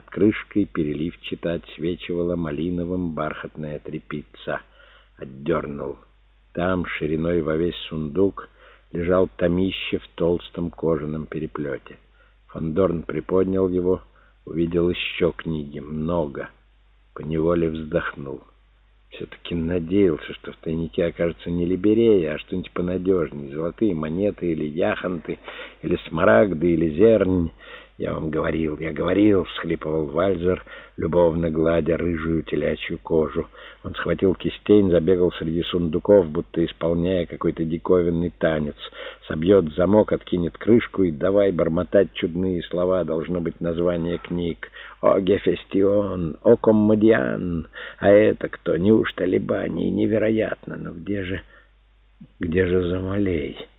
Под крышкой переливчато отсвечивала малиновым бархатная тряпица. Отдернул. Там, шириной во весь сундук, лежал томище в толстом кожаном переплете. Фондорн приподнял его, увидел еще книги, много. Поневоле вздохнул. Все-таки надеялся, что в тайнике окажется не либерея, а что-нибудь понадежнее. Золотые монеты или яхонты, или смарагды, или зернь. «Я вам говорил, я говорил», — всхлипывал Вальзер, любовно гладя рыжую телячью кожу. Он схватил кистень, забегал среди сундуков, будто исполняя какой-то диковинный танец. Собьет замок, откинет крышку и давай бормотать чудные слова, должно быть название книг. «О Гефестион! О Коммодиан! А это кто? Неужто Либани? Невероятно! Но где же... где же Замалей?»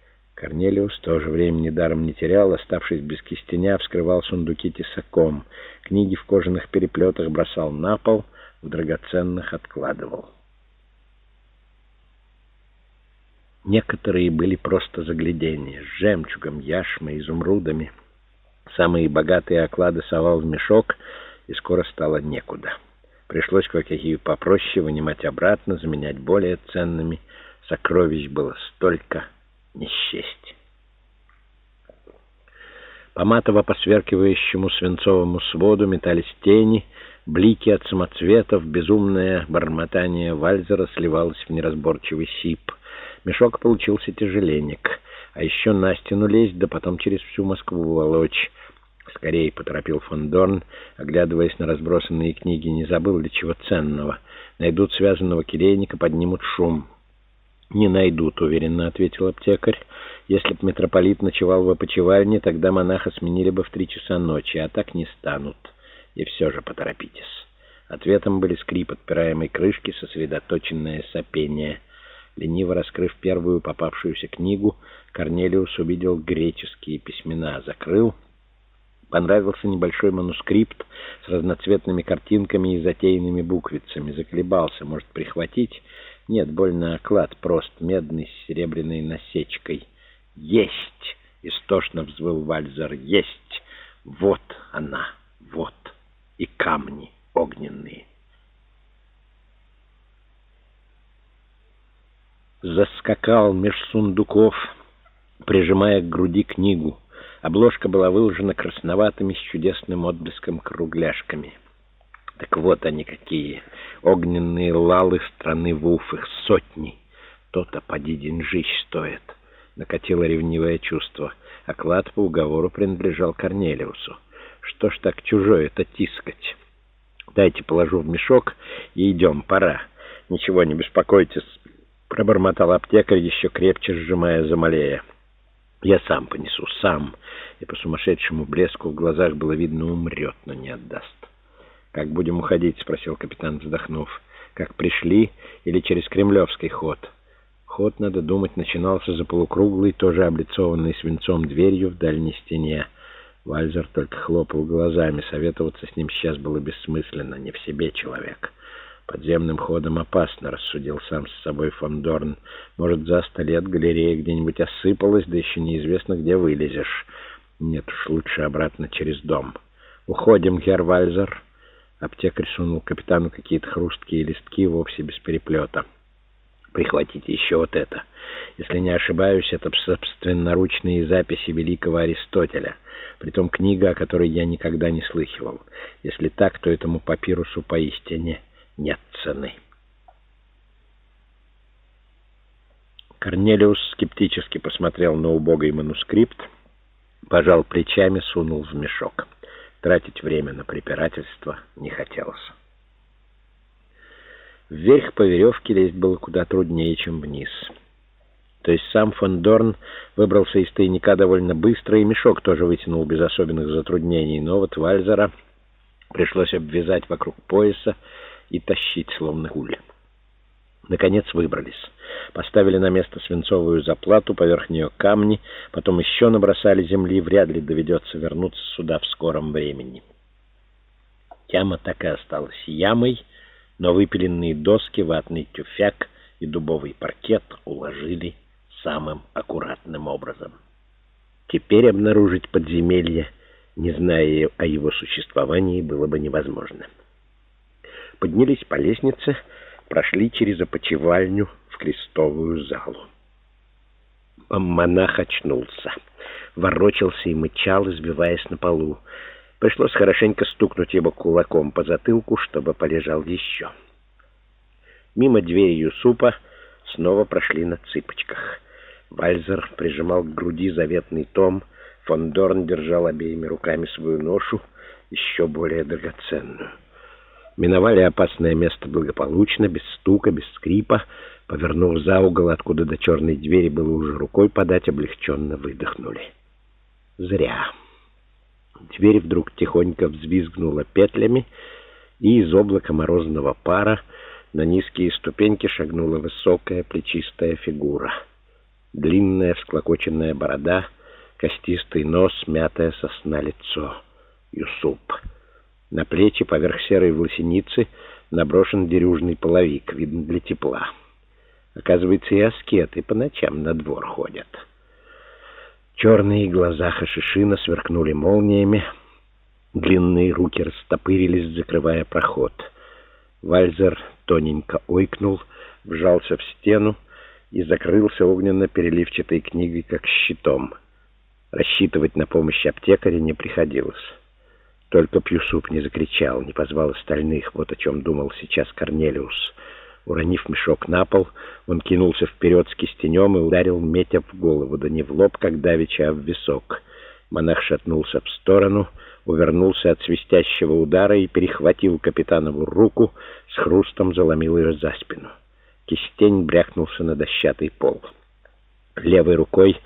Корнелиус тоже времени даром не терял, оставшись без кистеня, вскрывал сундуки тесаком. Книги в кожаных переплетах бросал на пол, в драгоценных откладывал. Некоторые были просто заглядения, с жемчугом, яшмой, изумрудами. Самые богатые оклады совал в мешок, и скоро стало некуда. Пришлось кое-какие попроще вынимать обратно, заменять более ценными. Сокровищ было столько не счесть. По матово-посверкивающему свинцовому своду метались тени, блики от самоцветов, безумное бормотание вальзера сливалось в неразборчивый сип. Мешок получился тяжеленек, а еще на стену лезть, да потом через всю Москву волочь. Скорее поторопил фон Дорн, оглядываясь на разбросанные книги, не забыл ли чего ценного. Найдут связанного кирейника, поднимут шум. «Не найдут», — уверенно ответил аптекарь. «Если б митрополит ночевал в опочивальне, тогда монаха сменили бы в три часа ночи, а так не станут. И все же поторопитесь». Ответом были скрип отпираемой крышки, сосредоточенное сопение. Лениво раскрыв первую попавшуюся книгу, Корнелиус увидел греческие письмена. Закрыл. Понравился небольшой манускрипт с разноцветными картинками и затейными буквицами. Заколебался, может, прихватить... Нет, больно оклад, прост, медный с серебряной насечкой. Есть! Истошно взвыл Вальзер. Есть! Вот она, вот! И камни огненные. Заскакал меж сундуков, прижимая к груди книгу. Обложка была выложена красноватыми с чудесным отблеском кругляшками. Так вот они какие, огненные лалы страны Вуф, их сотни. То-то поди деньжищ стоит. Накатило ревнивое чувство. Оклад по уговору принадлежал Корнелиусу. Что ж так чужое это тискать? Дайте положу в мешок и идем, пора. Ничего, не беспокойтесь, пробормотал аптекарь, еще крепче сжимая Замалея. Я сам понесу, сам. И по сумасшедшему блеску в глазах было видно, умрет, но не отдаст. «Как будем уходить?» — спросил капитан, вздохнув. «Как пришли или через кремлевский ход?» Ход, надо думать, начинался за полукруглой, тоже облицованной свинцом дверью в дальней стене. Вальзер только хлопал глазами. Советоваться с ним сейчас было бессмысленно, не в себе человек. Подземным ходом опасно, рассудил сам с собой фон. Может, за сто лет галерея где-нибудь осыпалась, да еще неизвестно, где вылезешь. Нет уж, лучше обратно через дом. «Уходим, Герр Вальзер». Аптекарь сунул капитану какие-то хрусткие листки вовсе без переплета. «Прихватите еще вот это. Если не ошибаюсь, это собственноручные записи великого Аристотеля. Притом книга, о которой я никогда не слыхивал. Если так, то этому папирусу поистине нет цены». Корнелиус скептически посмотрел на убогий манускрипт, пожал плечами, сунул в мешок. Тратить время на препирательство не хотелось. Вверх по веревке лезть было куда труднее, чем вниз. То есть сам фон Дорн выбрался из тайника довольно быстро, и мешок тоже вытянул без особенных затруднений, но вот Вальзера пришлось обвязать вокруг пояса и тащить, словно гуль. Наконец выбрались. Поставили на место свинцовую заплату, поверх нее камни, потом еще набросали земли, вряд ли доведется вернуться сюда в скором времени. Яма так и осталась ямой, но выпиленные доски, ватный тюфяк и дубовый паркет уложили самым аккуратным образом. Теперь обнаружить подземелье не зная о его существовании, было бы невозможно. Поднялись по лестнице, прошли через опочивальню в крестовую залу. Монах очнулся, ворочался и мычал, избиваясь на полу. Пришлось хорошенько стукнуть его кулаком по затылку, чтобы полежал еще. Мимо двери Юсупа снова прошли на цыпочках. Вальзер прижимал к груди заветный том, фон Дорн держал обеими руками свою ношу, еще более драгоценную. Миновали опасное место благополучно, без стука, без скрипа. Повернув за угол, откуда до черной двери было уже рукой подать, облегченно выдохнули. Зря. Дверь вдруг тихонько взвизгнула петлями, и из облака морозного пара на низкие ступеньки шагнула высокая плечистая фигура. Длинная всклокоченная борода, костистый нос, мятое сосна лицо. Юсуп. На плечи поверх серой власеницы наброшен дерюжный половик, видно для тепла. Оказывается, и аскеты по ночам на двор ходят. Черные глаза Хашишина сверкнули молниями, длинные руки растопырились, закрывая проход. Вальзер тоненько ойкнул, вжался в стену и закрылся огненно-переливчатой книгой, как щитом. Рассчитывать на помощь аптекаря не приходилось. Только Пьюсуп не закричал, не позвал остальных. Вот о чем думал сейчас Корнелиус. Уронив мешок на пол, он кинулся вперед с кистенем и ударил метя в голову, да не в лоб, как давеча, а в висок. Монах шатнулся в сторону, увернулся от свистящего удара и перехватил капитанову руку, с хрустом заломил ее за спину. Кистень брякнулся на дощатый пол. Левой рукой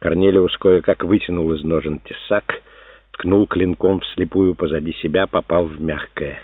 Корнелиус кое-как вытянул из ножен тесак — ткнул клинком вслепую позади себя, попал в мягкое.